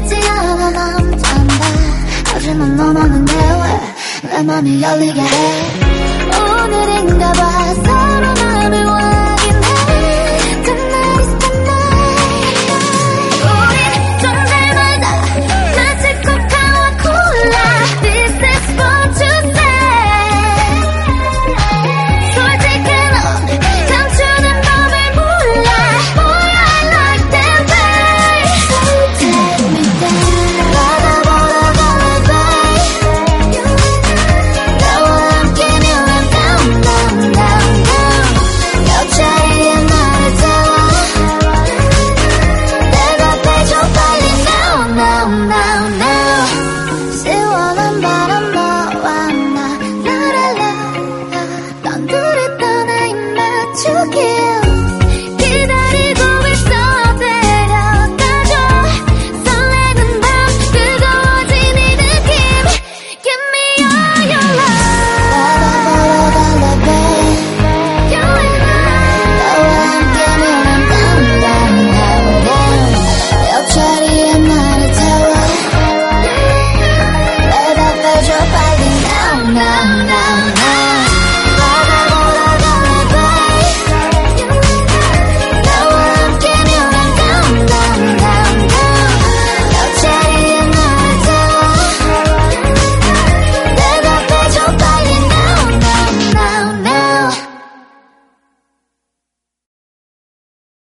믿지 않아. 난 잔다 하지만 너만은 내왜내 맘이 열리게 해. Okay.